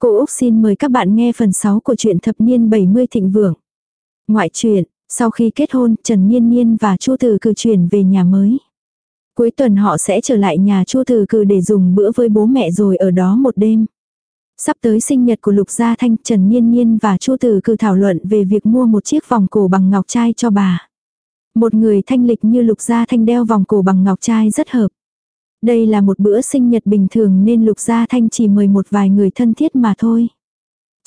Cô Úc xin mời các bạn nghe phần 6 của truyện thập niên 70 thịnh vượng. Ngoại truyện, sau khi kết hôn, Trần Niên Niên và Chu Từ cử chuyển về nhà mới. Cuối tuần họ sẽ trở lại nhà Chu Từ cử để dùng bữa với bố mẹ rồi ở đó một đêm. Sắp tới sinh nhật của Lục Gia Thanh, Trần Niên Niên và Chu Từ cử thảo luận về việc mua một chiếc vòng cổ bằng ngọc trai cho bà. Một người thanh lịch như Lục Gia Thanh đeo vòng cổ bằng ngọc trai rất hợp. Đây là một bữa sinh nhật bình thường nên Lục Gia Thanh chỉ mời một vài người thân thiết mà thôi.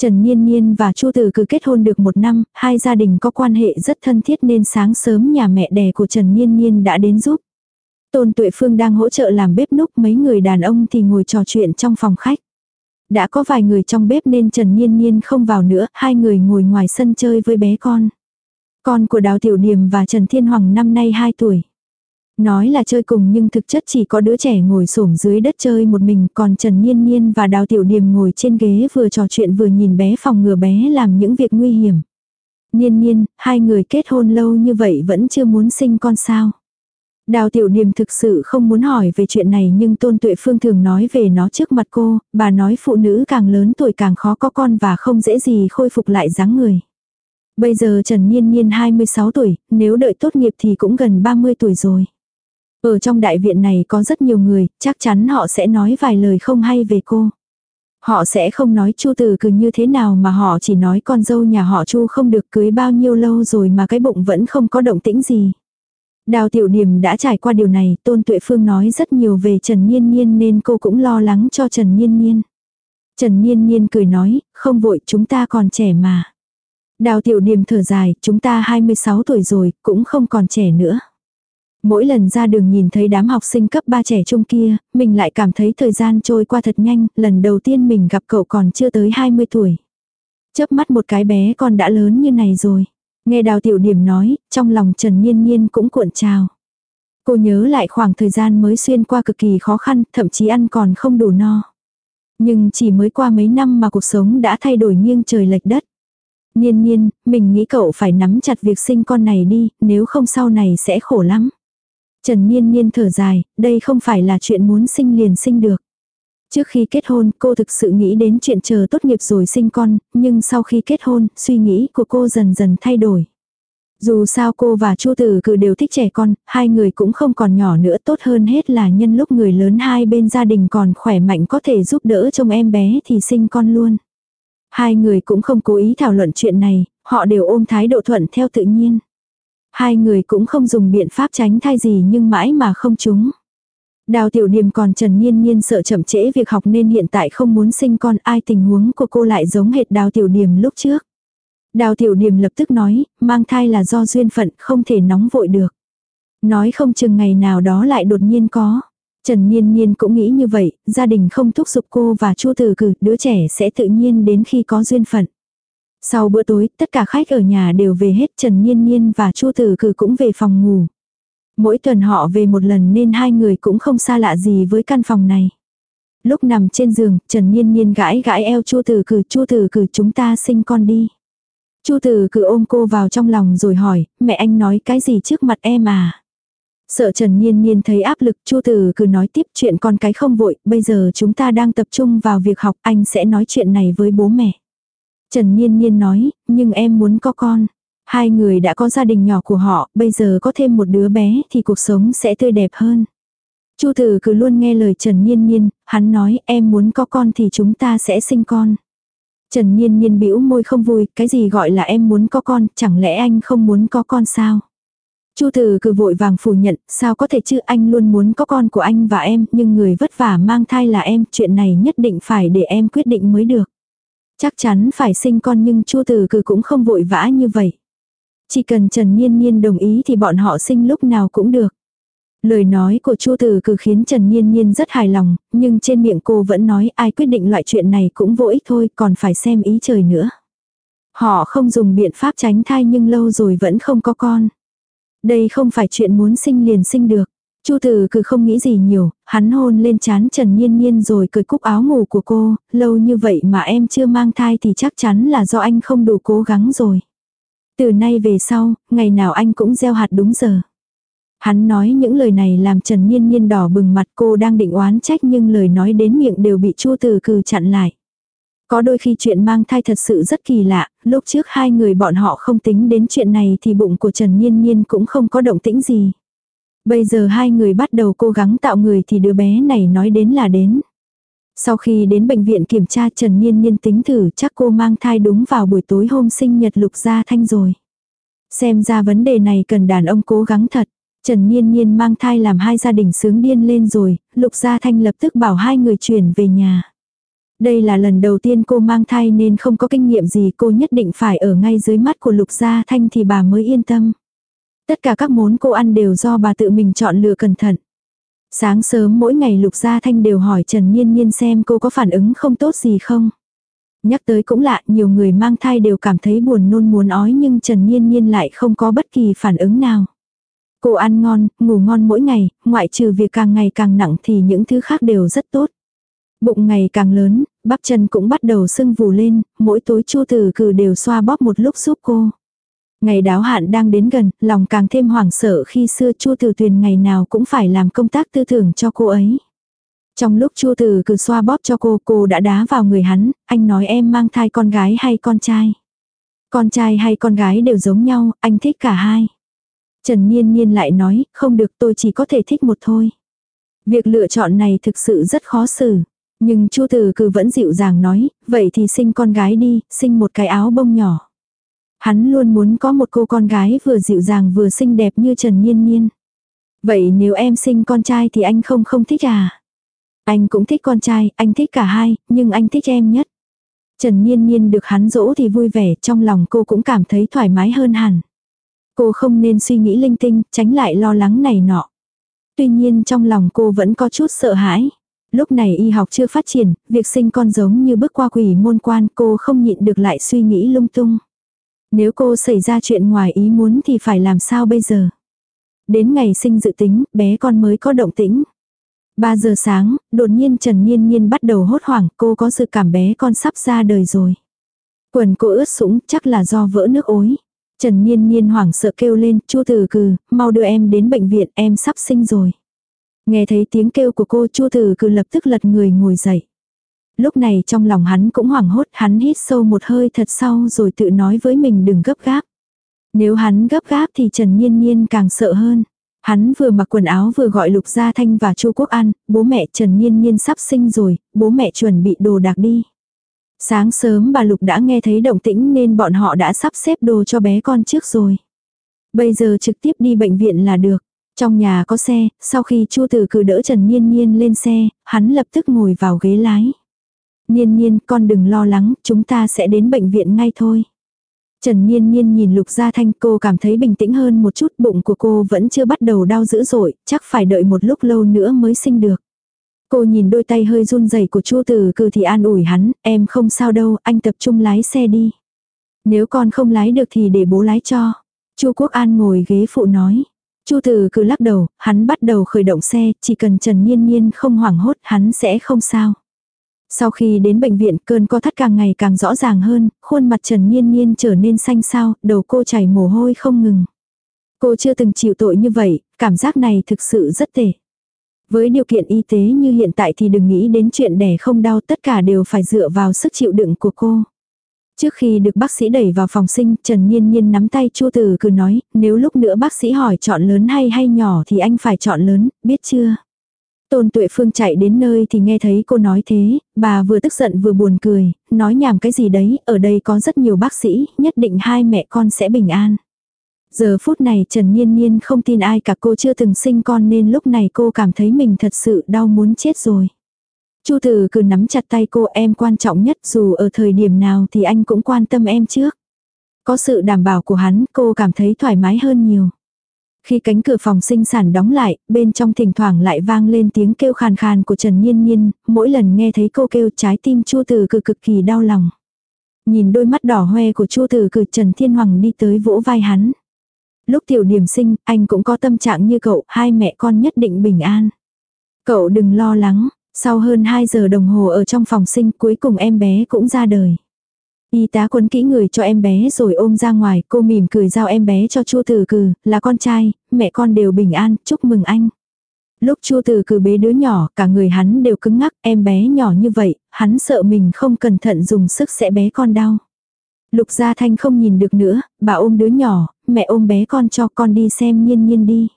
Trần Niên Niên và Chu Tử cứ kết hôn được một năm, hai gia đình có quan hệ rất thân thiết nên sáng sớm nhà mẹ đẻ của Trần Niên Niên đã đến giúp. Tôn Tuệ Phương đang hỗ trợ làm bếp núc mấy người đàn ông thì ngồi trò chuyện trong phòng khách. Đã có vài người trong bếp nên Trần Niên Niên không vào nữa, hai người ngồi ngoài sân chơi với bé con. Con của Đào Tiểu Điềm và Trần Thiên Hoàng năm nay 2 tuổi. Nói là chơi cùng nhưng thực chất chỉ có đứa trẻ ngồi xổm dưới đất chơi một mình còn Trần Niên Niên và Đào Tiểu Điềm ngồi trên ghế vừa trò chuyện vừa nhìn bé phòng ngừa bé làm những việc nguy hiểm. Niên Niên, hai người kết hôn lâu như vậy vẫn chưa muốn sinh con sao. Đào Tiểu Điềm thực sự không muốn hỏi về chuyện này nhưng Tôn Tuệ Phương thường nói về nó trước mặt cô, bà nói phụ nữ càng lớn tuổi càng khó có con và không dễ gì khôi phục lại dáng người. Bây giờ Trần Niên Niên 26 tuổi, nếu đợi tốt nghiệp thì cũng gần 30 tuổi rồi. Ở trong đại viện này có rất nhiều người, chắc chắn họ sẽ nói vài lời không hay về cô. Họ sẽ không nói Chu Từ cử như thế nào mà họ chỉ nói con dâu nhà họ Chu không được cưới bao nhiêu lâu rồi mà cái bụng vẫn không có động tĩnh gì. Đào Tiểu Điểm đã trải qua điều này, Tôn Tuệ Phương nói rất nhiều về Trần Niên Niên nên cô cũng lo lắng cho Trần Niên Niên. Trần Niên Niên cười nói, không vội chúng ta còn trẻ mà. Đào Tiểu Điểm thở dài, chúng ta 26 tuổi rồi, cũng không còn trẻ nữa. Mỗi lần ra đường nhìn thấy đám học sinh cấp 3 trẻ trung kia, mình lại cảm thấy thời gian trôi qua thật nhanh, lần đầu tiên mình gặp cậu còn chưa tới 20 tuổi. Chớp mắt một cái bé con đã lớn như này rồi. Nghe đào tiểu điểm nói, trong lòng Trần Nhiên Nhiên cũng cuộn trào. Cô nhớ lại khoảng thời gian mới xuyên qua cực kỳ khó khăn, thậm chí ăn còn không đủ no. Nhưng chỉ mới qua mấy năm mà cuộc sống đã thay đổi nghiêng trời lệch đất. Nhiên nhiên, mình nghĩ cậu phải nắm chặt việc sinh con này đi, nếu không sau này sẽ khổ lắm. Trần Niên Niên thở dài, đây không phải là chuyện muốn sinh liền sinh được. Trước khi kết hôn, cô thực sự nghĩ đến chuyện chờ tốt nghiệp rồi sinh con, nhưng sau khi kết hôn, suy nghĩ của cô dần dần thay đổi. Dù sao cô và Chu Tử Cử đều thích trẻ con, hai người cũng không còn nhỏ nữa tốt hơn hết là nhân lúc người lớn hai bên gia đình còn khỏe mạnh có thể giúp đỡ trông em bé thì sinh con luôn. Hai người cũng không cố ý thảo luận chuyện này, họ đều ôm thái độ thuận theo tự nhiên. Hai người cũng không dùng biện pháp tránh thai gì nhưng mãi mà không chúng. Đào tiểu điềm còn Trần Nhiên Nhiên sợ chậm trễ việc học nên hiện tại không muốn sinh con ai tình huống của cô lại giống hệt đào tiểu điềm lúc trước. Đào tiểu điềm lập tức nói, mang thai là do duyên phận không thể nóng vội được. Nói không chừng ngày nào đó lại đột nhiên có. Trần Nhiên Nhiên cũng nghĩ như vậy, gia đình không thúc giục cô và Chu Từ Cử, đứa trẻ sẽ tự nhiên đến khi có duyên phận. Sau bữa tối, tất cả khách ở nhà đều về hết Trần Nhiên Nhiên và Chu Tử Cử cũng về phòng ngủ. Mỗi tuần họ về một lần nên hai người cũng không xa lạ gì với căn phòng này. Lúc nằm trên giường, Trần Nhiên Nhiên gãi gãi eo Chu Tử Cử, Chu Tử Cử chúng ta sinh con đi. Chu Tử Cử ôm cô vào trong lòng rồi hỏi, mẹ anh nói cái gì trước mặt em à? Sợ Trần Nhiên Nhiên thấy áp lực, Chu Tử cử nói tiếp chuyện con cái không vội, bây giờ chúng ta đang tập trung vào việc học, anh sẽ nói chuyện này với bố mẹ. Trần Niên Niên nói, nhưng em muốn có con. Hai người đã có gia đình nhỏ của họ, bây giờ có thêm một đứa bé thì cuộc sống sẽ tươi đẹp hơn. Chu Tử cứ luôn nghe lời Trần Niên Niên, hắn nói em muốn có con thì chúng ta sẽ sinh con. Trần Niên Niên bĩu môi không vui, cái gì gọi là em muốn có con, chẳng lẽ anh không muốn có con sao? Chu Tử cứ vội vàng phủ nhận, sao có thể chứ anh luôn muốn có con của anh và em, nhưng người vất vả mang thai là em, chuyện này nhất định phải để em quyết định mới được. Chắc chắn phải sinh con nhưng Chu Tử Cử cũng không vội vã như vậy. Chỉ cần Trần Niên Niên đồng ý thì bọn họ sinh lúc nào cũng được. Lời nói của Chu Tử Cử khiến Trần Niên Niên rất hài lòng, nhưng trên miệng cô vẫn nói ai quyết định loại chuyện này cũng vô ích thôi, còn phải xem ý trời nữa. Họ không dùng biện pháp tránh thai nhưng lâu rồi vẫn không có con. Đây không phải chuyện muốn sinh liền sinh được. Chu tử cứ không nghĩ gì nhiều, hắn hôn lên chán Trần Nhiên Nhiên rồi cởi cúc áo ngủ của cô, lâu như vậy mà em chưa mang thai thì chắc chắn là do anh không đủ cố gắng rồi. Từ nay về sau, ngày nào anh cũng gieo hạt đúng giờ. Hắn nói những lời này làm Trần Nhiên Nhiên đỏ bừng mặt cô đang định oán trách nhưng lời nói đến miệng đều bị Chu Tử Cừ chặn lại. Có đôi khi chuyện mang thai thật sự rất kỳ lạ, lúc trước hai người bọn họ không tính đến chuyện này thì bụng của Trần Nhiên Nhiên cũng không có động tĩnh gì. Bây giờ hai người bắt đầu cố gắng tạo người thì đứa bé này nói đến là đến. Sau khi đến bệnh viện kiểm tra Trần Nhiên Nhiên tính thử chắc cô mang thai đúng vào buổi tối hôm sinh nhật Lục Gia Thanh rồi. Xem ra vấn đề này cần đàn ông cố gắng thật. Trần Nhiên Nhiên mang thai làm hai gia đình sướng điên lên rồi, Lục Gia Thanh lập tức bảo hai người chuyển về nhà. Đây là lần đầu tiên cô mang thai nên không có kinh nghiệm gì cô nhất định phải ở ngay dưới mắt của Lục Gia Thanh thì bà mới yên tâm. Tất cả các món cô ăn đều do bà tự mình chọn lựa cẩn thận. Sáng sớm mỗi ngày Lục Gia Thanh đều hỏi Trần Nhiên Nhiên xem cô có phản ứng không tốt gì không. Nhắc tới cũng lạ, nhiều người mang thai đều cảm thấy buồn nôn muốn ói nhưng Trần Nhiên Nhiên lại không có bất kỳ phản ứng nào. Cô ăn ngon, ngủ ngon mỗi ngày, ngoại trừ việc càng ngày càng nặng thì những thứ khác đều rất tốt. Bụng ngày càng lớn, bắp chân cũng bắt đầu sưng vù lên, mỗi tối chua tử cử đều xoa bóp một lúc giúp cô. Ngày đáo hạn đang đến gần, lòng càng thêm hoảng sợ khi xưa Chu Tử Tuyền ngày nào cũng phải làm công tác tư tưởng cho cô ấy. Trong lúc Chu Tử cứ xoa bóp cho cô, cô đã đá vào người hắn, anh nói em mang thai con gái hay con trai. Con trai hay con gái đều giống nhau, anh thích cả hai. Trần Niên Niên lại nói, không được tôi chỉ có thể thích một thôi. Việc lựa chọn này thực sự rất khó xử. Nhưng Chu Tử cứ vẫn dịu dàng nói, vậy thì sinh con gái đi, sinh một cái áo bông nhỏ. Hắn luôn muốn có một cô con gái vừa dịu dàng vừa xinh đẹp như Trần Nhiên Nhiên. Vậy nếu em sinh con trai thì anh không không thích à? Anh cũng thích con trai, anh thích cả hai, nhưng anh thích em nhất. Trần Nhiên Nhiên được hắn dỗ thì vui vẻ, trong lòng cô cũng cảm thấy thoải mái hơn hẳn. Cô không nên suy nghĩ linh tinh, tránh lại lo lắng này nọ. Tuy nhiên trong lòng cô vẫn có chút sợ hãi. Lúc này y học chưa phát triển, việc sinh con giống như bước qua quỷ môn quan cô không nhịn được lại suy nghĩ lung tung. Nếu cô xảy ra chuyện ngoài ý muốn thì phải làm sao bây giờ? Đến ngày sinh dự tính, bé con mới có động tĩnh. 3 giờ sáng, đột nhiên Trần Nhiên Nhiên bắt đầu hốt hoảng, cô có sự cảm bé con sắp ra đời rồi. Quần cô ướt sũng, chắc là do vỡ nước ối. Trần Nhiên Nhiên hoảng sợ kêu lên, Chu Tử Cừ, mau đưa em đến bệnh viện, em sắp sinh rồi. Nghe thấy tiếng kêu của cô, Chu Tử Cừ lập tức lật người ngồi dậy. Lúc này trong lòng hắn cũng hoảng hốt, hắn hít sâu một hơi thật sâu rồi tự nói với mình đừng gấp gáp. Nếu hắn gấp gáp thì Trần Nhiên Nhiên càng sợ hơn. Hắn vừa mặc quần áo vừa gọi Lục Gia Thanh và Chu Quốc An, bố mẹ Trần Nhiên Nhiên sắp sinh rồi, bố mẹ chuẩn bị đồ đạc đi. Sáng sớm bà Lục đã nghe thấy động tĩnh nên bọn họ đã sắp xếp đồ cho bé con trước rồi. Bây giờ trực tiếp đi bệnh viện là được. Trong nhà có xe, sau khi Chu Tử cử đỡ Trần Nhiên Nhiên lên xe, hắn lập tức ngồi vào ghế lái. Niên Niên, con đừng lo lắng, chúng ta sẽ đến bệnh viện ngay thôi. Trần Niên Niên nhìn Lục Gia Thanh cô cảm thấy bình tĩnh hơn một chút bụng của cô vẫn chưa bắt đầu đau dữ dội, chắc phải đợi một lúc lâu nữa mới sinh được. Cô nhìn đôi tay hơi run rẩy của Chu Tử Cư thì an ủi hắn, em không sao đâu, anh tập trung lái xe đi. Nếu con không lái được thì để bố lái cho. Chu Quốc An ngồi ghế phụ nói. Chu Tử Cư lắc đầu, hắn bắt đầu khởi động xe, chỉ cần Trần Niên Niên không hoảng hốt hắn sẽ không sao. Sau khi đến bệnh viện cơn co thắt càng ngày càng rõ ràng hơn, khuôn mặt Trần Niên Niên trở nên xanh xao, đầu cô chảy mồ hôi không ngừng. Cô chưa từng chịu tội như vậy, cảm giác này thực sự rất tệ. Với điều kiện y tế như hiện tại thì đừng nghĩ đến chuyện đẻ không đau tất cả đều phải dựa vào sức chịu đựng của cô. Trước khi được bác sĩ đẩy vào phòng sinh, Trần Nhiên Nhiên nắm tay Chu Tử cứ nói, nếu lúc nữa bác sĩ hỏi chọn lớn hay hay nhỏ thì anh phải chọn lớn, biết chưa? Tôn Tuệ Phương chạy đến nơi thì nghe thấy cô nói thế, bà vừa tức giận vừa buồn cười, nói nhảm cái gì đấy, ở đây có rất nhiều bác sĩ, nhất định hai mẹ con sẽ bình an. Giờ phút này Trần Nhiên Nhiên không tin ai cả cô chưa từng sinh con nên lúc này cô cảm thấy mình thật sự đau muốn chết rồi. Chu Tử cứ nắm chặt tay cô em quan trọng nhất dù ở thời điểm nào thì anh cũng quan tâm em trước. Có sự đảm bảo của hắn cô cảm thấy thoải mái hơn nhiều. Khi cánh cửa phòng sinh sản đóng lại, bên trong thỉnh thoảng lại vang lên tiếng kêu khàn khàn của Trần Nhiên Nhiên, mỗi lần nghe thấy cô kêu trái tim Chu Tử cực cực kỳ đau lòng. Nhìn đôi mắt đỏ hoe của Chu Tử cực Trần Thiên Hoàng đi tới vỗ vai hắn. Lúc tiểu điểm sinh, anh cũng có tâm trạng như cậu, hai mẹ con nhất định bình an. Cậu đừng lo lắng, sau hơn 2 giờ đồng hồ ở trong phòng sinh cuối cùng em bé cũng ra đời. Y tá quấn kỹ người cho em bé rồi ôm ra ngoài, cô mỉm cười giao em bé cho chua tử cừ, là con trai, mẹ con đều bình an, chúc mừng anh. Lúc Chu Từ cừ bế đứa nhỏ, cả người hắn đều cứng ngắc, em bé nhỏ như vậy, hắn sợ mình không cẩn thận dùng sức sẽ bé con đau. Lục Gia Thanh không nhìn được nữa, bà ôm đứa nhỏ, mẹ ôm bé con cho con đi xem nhiên nhiên đi.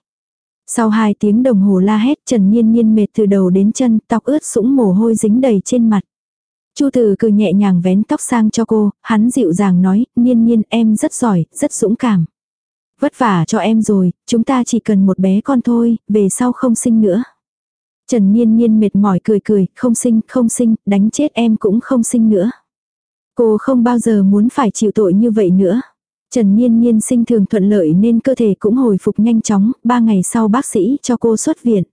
Sau hai tiếng đồng hồ la hét Trần Nhiên Nhiên mệt từ đầu đến chân, tóc ướt sũng mồ hôi dính đầy trên mặt. Chu Tử cười nhẹ nhàng vén tóc sang cho cô, hắn dịu dàng nói, Niên Niên em rất giỏi, rất dũng cảm. Vất vả cho em rồi, chúng ta chỉ cần một bé con thôi, về sau không sinh nữa. Trần Niên Niên mệt mỏi cười cười, không sinh, không sinh, đánh chết em cũng không sinh nữa. Cô không bao giờ muốn phải chịu tội như vậy nữa. Trần Niên Niên sinh thường thuận lợi nên cơ thể cũng hồi phục nhanh chóng, ba ngày sau bác sĩ cho cô xuất viện.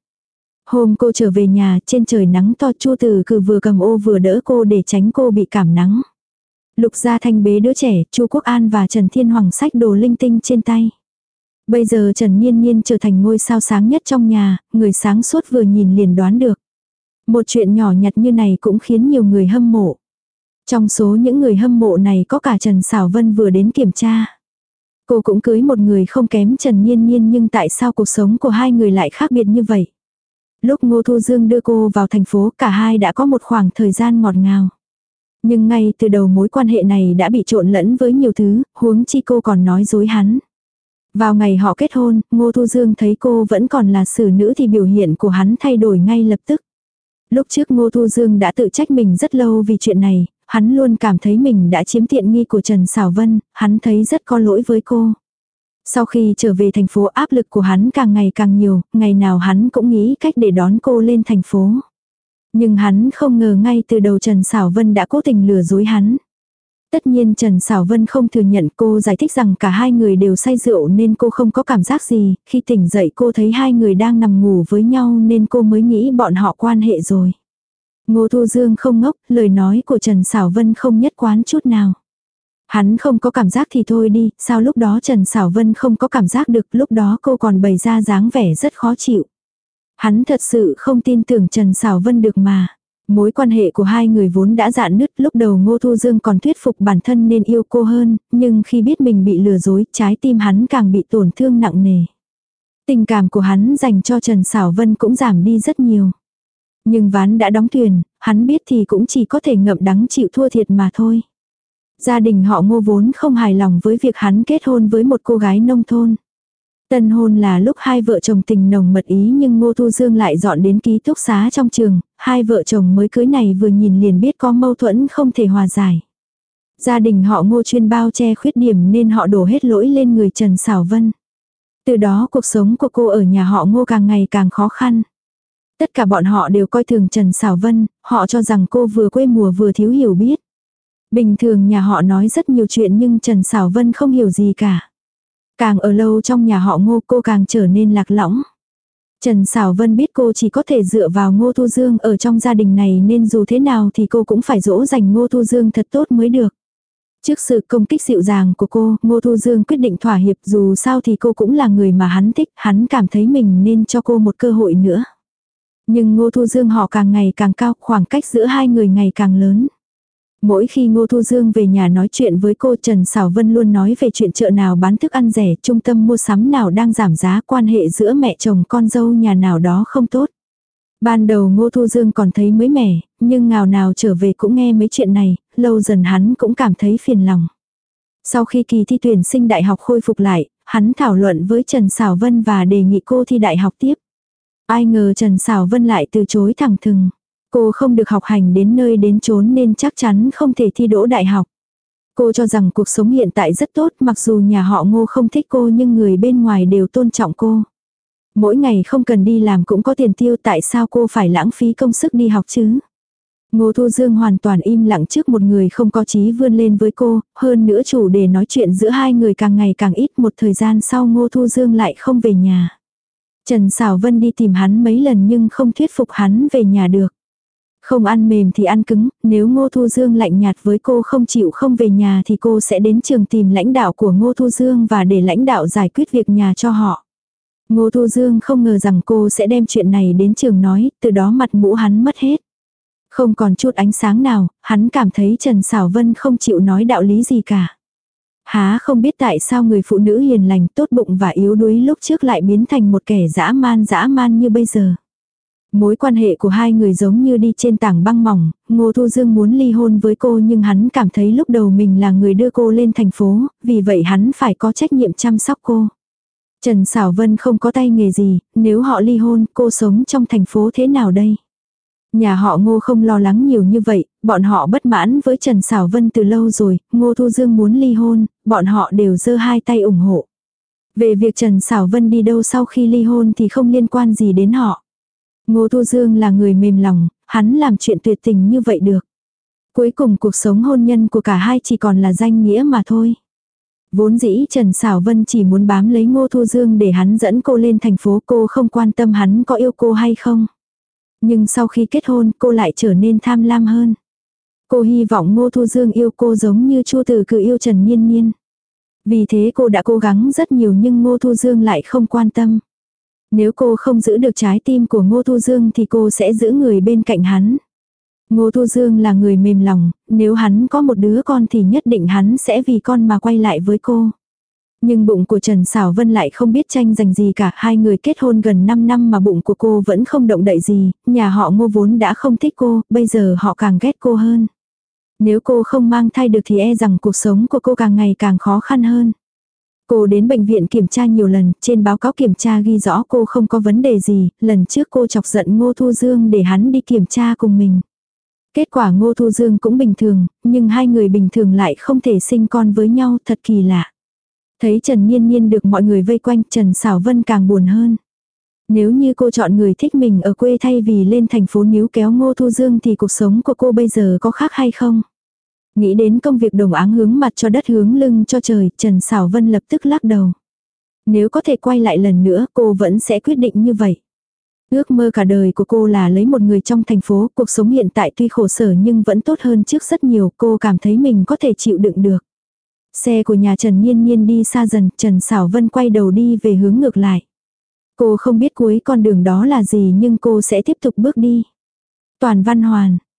Hôm cô trở về nhà, trên trời nắng to chua từ cử vừa cầm ô vừa đỡ cô để tránh cô bị cảm nắng. Lục gia thanh bế đứa trẻ, chu Quốc An và Trần Thiên Hoàng sách đồ linh tinh trên tay. Bây giờ Trần Nhiên Nhiên trở thành ngôi sao sáng nhất trong nhà, người sáng suốt vừa nhìn liền đoán được. Một chuyện nhỏ nhặt như này cũng khiến nhiều người hâm mộ. Trong số những người hâm mộ này có cả Trần Sảo Vân vừa đến kiểm tra. Cô cũng cưới một người không kém Trần Nhiên Nhiên nhưng tại sao cuộc sống của hai người lại khác biệt như vậy? Lúc Ngô Thu Dương đưa cô vào thành phố cả hai đã có một khoảng thời gian ngọt ngào. Nhưng ngay từ đầu mối quan hệ này đã bị trộn lẫn với nhiều thứ, huống chi cô còn nói dối hắn. Vào ngày họ kết hôn, Ngô Thu Dương thấy cô vẫn còn là xử nữ thì biểu hiện của hắn thay đổi ngay lập tức. Lúc trước Ngô Thu Dương đã tự trách mình rất lâu vì chuyện này, hắn luôn cảm thấy mình đã chiếm tiện nghi của Trần Sảo Vân, hắn thấy rất có lỗi với cô. Sau khi trở về thành phố áp lực của hắn càng ngày càng nhiều, ngày nào hắn cũng nghĩ cách để đón cô lên thành phố. Nhưng hắn không ngờ ngay từ đầu Trần Sảo Vân đã cố tình lừa dối hắn. Tất nhiên Trần Sảo Vân không thừa nhận cô giải thích rằng cả hai người đều say rượu nên cô không có cảm giác gì, khi tỉnh dậy cô thấy hai người đang nằm ngủ với nhau nên cô mới nghĩ bọn họ quan hệ rồi. Ngô Thu Dương không ngốc, lời nói của Trần Sảo Vân không nhất quán chút nào. Hắn không có cảm giác thì thôi đi, sao lúc đó Trần Sảo Vân không có cảm giác được, lúc đó cô còn bày ra dáng vẻ rất khó chịu. Hắn thật sự không tin tưởng Trần Sảo Vân được mà. Mối quan hệ của hai người vốn đã dạn nứt, lúc đầu Ngô Thu Dương còn thuyết phục bản thân nên yêu cô hơn, nhưng khi biết mình bị lừa dối, trái tim hắn càng bị tổn thương nặng nề. Tình cảm của hắn dành cho Trần Sảo Vân cũng giảm đi rất nhiều. Nhưng ván đã đóng thuyền, hắn biết thì cũng chỉ có thể ngậm đắng chịu thua thiệt mà thôi. Gia đình họ ngô vốn không hài lòng với việc hắn kết hôn với một cô gái nông thôn. Tân hôn là lúc hai vợ chồng tình nồng mật ý nhưng Ngô Thu Dương lại dọn đến ký túc xá trong trường, hai vợ chồng mới cưới này vừa nhìn liền biết có mâu thuẫn không thể hòa giải. Gia đình họ Ngô chuyên bao che khuyết điểm nên họ đổ hết lỗi lên người Trần Sảo Vân. Từ đó cuộc sống của cô ở nhà họ Ngô càng ngày càng khó khăn. Tất cả bọn họ đều coi thường Trần Sảo Vân, họ cho rằng cô vừa quê mùa vừa thiếu hiểu biết. Bình thường nhà họ nói rất nhiều chuyện nhưng Trần Sảo Vân không hiểu gì cả. Càng ở lâu trong nhà họ ngô cô càng trở nên lạc lõng. Trần Sảo Vân biết cô chỉ có thể dựa vào Ngô Thu Dương ở trong gia đình này nên dù thế nào thì cô cũng phải dỗ dành Ngô Thu Dương thật tốt mới được. Trước sự công kích dịu dàng của cô, Ngô Thu Dương quyết định thỏa hiệp dù sao thì cô cũng là người mà hắn thích, hắn cảm thấy mình nên cho cô một cơ hội nữa. Nhưng Ngô Thu Dương họ càng ngày càng cao, khoảng cách giữa hai người ngày càng lớn. Mỗi khi Ngô Thu Dương về nhà nói chuyện với cô Trần Sảo Vân luôn nói về chuyện chợ nào bán thức ăn rẻ, trung tâm mua sắm nào đang giảm giá, quan hệ giữa mẹ chồng con dâu nhà nào đó không tốt. Ban đầu Ngô Thu Dương còn thấy mới mẻ, nhưng ngào nào trở về cũng nghe mấy chuyện này, lâu dần hắn cũng cảm thấy phiền lòng. Sau khi kỳ thi tuyển sinh đại học khôi phục lại, hắn thảo luận với Trần Sảo Vân và đề nghị cô thi đại học tiếp. Ai ngờ Trần Sảo Vân lại từ chối thẳng thừng. Cô không được học hành đến nơi đến chốn nên chắc chắn không thể thi đỗ đại học. Cô cho rằng cuộc sống hiện tại rất tốt mặc dù nhà họ ngô không thích cô nhưng người bên ngoài đều tôn trọng cô. Mỗi ngày không cần đi làm cũng có tiền tiêu tại sao cô phải lãng phí công sức đi học chứ. Ngô Thu Dương hoàn toàn im lặng trước một người không có chí vươn lên với cô, hơn nữa chủ đề nói chuyện giữa hai người càng ngày càng ít một thời gian sau Ngô Thu Dương lại không về nhà. Trần Sảo Vân đi tìm hắn mấy lần nhưng không thuyết phục hắn về nhà được. Không ăn mềm thì ăn cứng, nếu Ngô Thu Dương lạnh nhạt với cô không chịu không về nhà thì cô sẽ đến trường tìm lãnh đạo của Ngô Thu Dương và để lãnh đạo giải quyết việc nhà cho họ. Ngô Thu Dương không ngờ rằng cô sẽ đem chuyện này đến trường nói, từ đó mặt mũ hắn mất hết. Không còn chút ánh sáng nào, hắn cảm thấy Trần Sảo Vân không chịu nói đạo lý gì cả. Há không biết tại sao người phụ nữ hiền lành tốt bụng và yếu đuối lúc trước lại biến thành một kẻ dã man dã man như bây giờ. Mối quan hệ của hai người giống như đi trên tảng băng mỏng, Ngô Thu Dương muốn ly hôn với cô nhưng hắn cảm thấy lúc đầu mình là người đưa cô lên thành phố, vì vậy hắn phải có trách nhiệm chăm sóc cô. Trần Sảo Vân không có tay nghề gì, nếu họ ly hôn cô sống trong thành phố thế nào đây? Nhà họ Ngô không lo lắng nhiều như vậy, bọn họ bất mãn với Trần Sảo Vân từ lâu rồi, Ngô Thu Dương muốn ly hôn, bọn họ đều giơ hai tay ủng hộ. Về việc Trần Sảo Vân đi đâu sau khi ly hôn thì không liên quan gì đến họ. Ngô Thu Dương là người mềm lòng, hắn làm chuyện tuyệt tình như vậy được. Cuối cùng cuộc sống hôn nhân của cả hai chỉ còn là danh nghĩa mà thôi. Vốn dĩ Trần Sảo Vân chỉ muốn bám lấy Ngô Thu Dương để hắn dẫn cô lên thành phố cô không quan tâm hắn có yêu cô hay không. Nhưng sau khi kết hôn cô lại trở nên tham lam hơn. Cô hy vọng Ngô Thu Dương yêu cô giống như Chu Tử cự yêu Trần Nhiên Nhiên. Vì thế cô đã cố gắng rất nhiều nhưng Ngô Thu Dương lại không quan tâm. Nếu cô không giữ được trái tim của Ngô Thu Dương thì cô sẽ giữ người bên cạnh hắn. Ngô Thu Dương là người mềm lòng, nếu hắn có một đứa con thì nhất định hắn sẽ vì con mà quay lại với cô. Nhưng bụng của Trần Sảo Vân lại không biết tranh giành gì cả, hai người kết hôn gần 5 năm mà bụng của cô vẫn không động đậy gì, nhà họ ngô vốn đã không thích cô, bây giờ họ càng ghét cô hơn. Nếu cô không mang thai được thì e rằng cuộc sống của cô càng ngày càng khó khăn hơn. Cô đến bệnh viện kiểm tra nhiều lần, trên báo cáo kiểm tra ghi rõ cô không có vấn đề gì, lần trước cô chọc giận Ngô Thu Dương để hắn đi kiểm tra cùng mình. Kết quả Ngô Thu Dương cũng bình thường, nhưng hai người bình thường lại không thể sinh con với nhau, thật kỳ lạ. Thấy Trần Nhiên Nhiên được mọi người vây quanh, Trần Sảo Vân càng buồn hơn. Nếu như cô chọn người thích mình ở quê thay vì lên thành phố níu kéo Ngô Thu Dương thì cuộc sống của cô bây giờ có khác hay không? Nghĩ đến công việc đồng áng hướng mặt cho đất hướng lưng cho trời, Trần Sảo Vân lập tức lắc đầu. Nếu có thể quay lại lần nữa cô vẫn sẽ quyết định như vậy. Ước mơ cả đời của cô là lấy một người trong thành phố, cuộc sống hiện tại tuy khổ sở nhưng vẫn tốt hơn trước rất nhiều, cô cảm thấy mình có thể chịu đựng được. Xe của nhà Trần Nhiên Nhiên đi xa dần, Trần Sảo Vân quay đầu đi về hướng ngược lại. Cô không biết cuối con đường đó là gì nhưng cô sẽ tiếp tục bước đi. Toàn Văn Hoàn,